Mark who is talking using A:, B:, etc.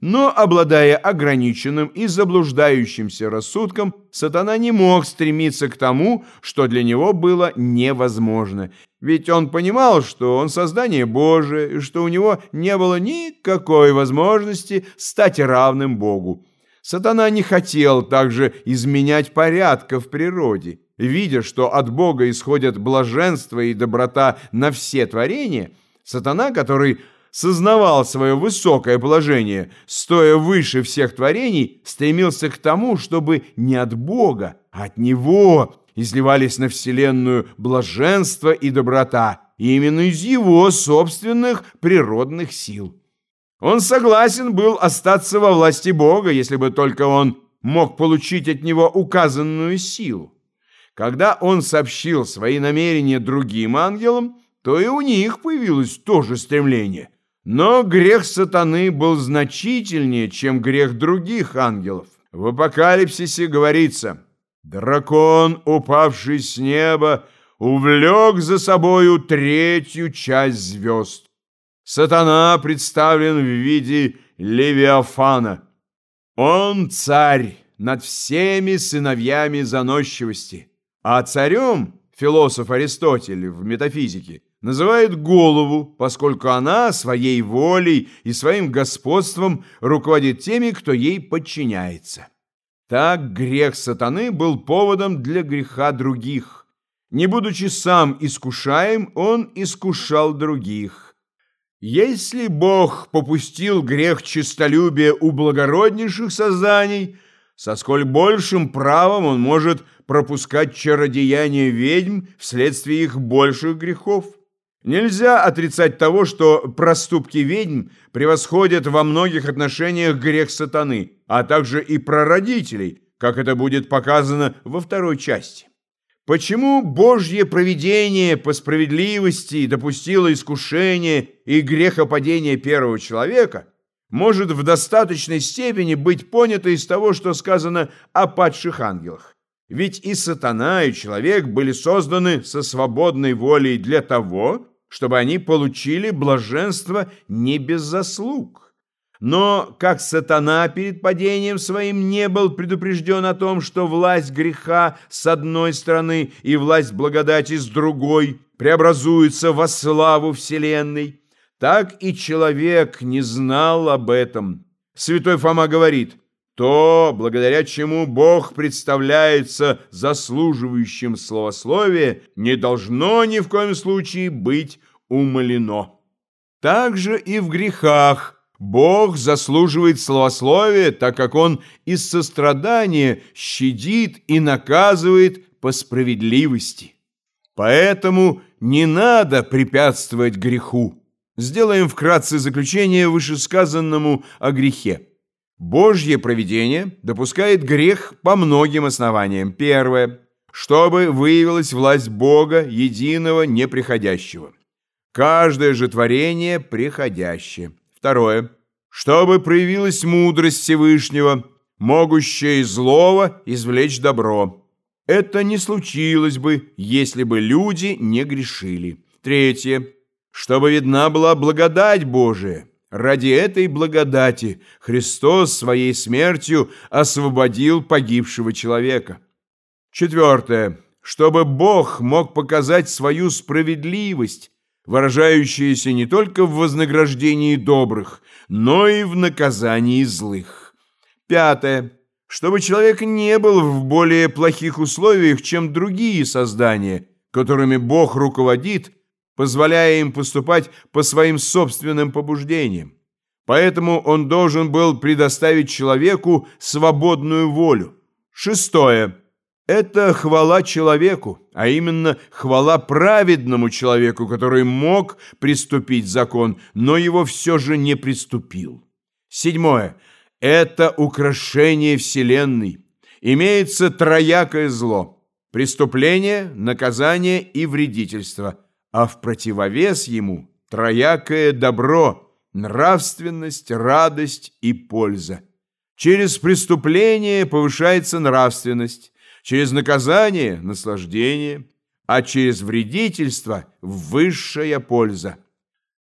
A: Но, обладая ограниченным и заблуждающимся рассудком, сатана не мог стремиться к тому, что для него было невозможно. Ведь он понимал, что он создание Божие, и что у него не было никакой возможности стать равным Богу. Сатана не хотел также изменять порядка в природе. Видя, что от Бога исходят блаженство и доброта на все творения, сатана, который сознавал свое высокое положение, стоя выше всех творений, стремился к тому, чтобы не от Бога, а от Него изливались на Вселенную блаженство и доброта, именно из Его собственных природных сил. Он согласен был остаться во власти Бога, если бы только он мог получить от Него указанную силу. Когда он сообщил свои намерения другим ангелам, то и у них появилось то же стремление – но грех сатаны был значительнее, чем грех других ангелов. В Апокалипсисе говорится, «Дракон, упавший с неба, увлек за собою третью часть звезд. Сатана представлен в виде Левиафана. Он царь над всеми сыновьями заносчивости, а царем, философ Аристотель в метафизике, называет голову, поскольку она своей волей и своим господством руководит теми, кто ей подчиняется. Так грех сатаны был поводом для греха других. Не будучи сам искушаем, он искушал других. Если Бог попустил грех честолюбия у благороднейших созданий, со сколь большим правом он может пропускать чародеяния ведьм вследствие их больших грехов. Нельзя отрицать того, что проступки ведьм превосходят во многих отношениях грех сатаны, а также и прародителей, как это будет показано во второй части. Почему Божье провидение по справедливости допустило искушение и грехопадение первого человека, может в достаточной степени быть понято из того, что сказано о падших ангелах. Ведь и сатана, и человек были созданы со свободной волей для того, чтобы они получили блаженство не без заслуг. Но как сатана перед падением своим не был предупрежден о том, что власть греха с одной стороны и власть благодати с другой преобразуется во славу вселенной, так и человек не знал об этом. Святой Фома говорит – то, благодаря чему Бог представляется заслуживающим словословия, не должно ни в коем случае быть умолено. Также и в грехах Бог заслуживает словословия, так как Он из сострадания щадит и наказывает по справедливости. Поэтому не надо препятствовать греху. Сделаем вкратце заключение вышесказанному о грехе. Божье провидение допускает грех по многим основаниям. Первое. Чтобы выявилась власть Бога, единого, неприходящего. Каждое же творение приходящее. Второе. Чтобы проявилась мудрость Всевышнего, могущая из злого извлечь добро. Это не случилось бы, если бы люди не грешили. Третье. Чтобы видна была благодать Божия, Ради этой благодати Христос своей смертью освободил погибшего человека. Четвертое. Чтобы Бог мог показать свою справедливость, выражающуюся не только в вознаграждении добрых, но и в наказании злых. Пятое. Чтобы человек не был в более плохих условиях, чем другие создания, которыми Бог руководит – позволяя им поступать по своим собственным побуждениям. Поэтому он должен был предоставить человеку свободную волю. Шестое. Это хвала человеку, а именно хвала праведному человеку, который мог приступить закон, но его все же не приступил. Седьмое. Это украшение Вселенной. Имеется троякое зло – преступление, наказание и вредительство – а в противовес ему троякое добро, нравственность, радость и польза. Через преступление повышается нравственность, через наказание – наслаждение, а через вредительство – высшая польза.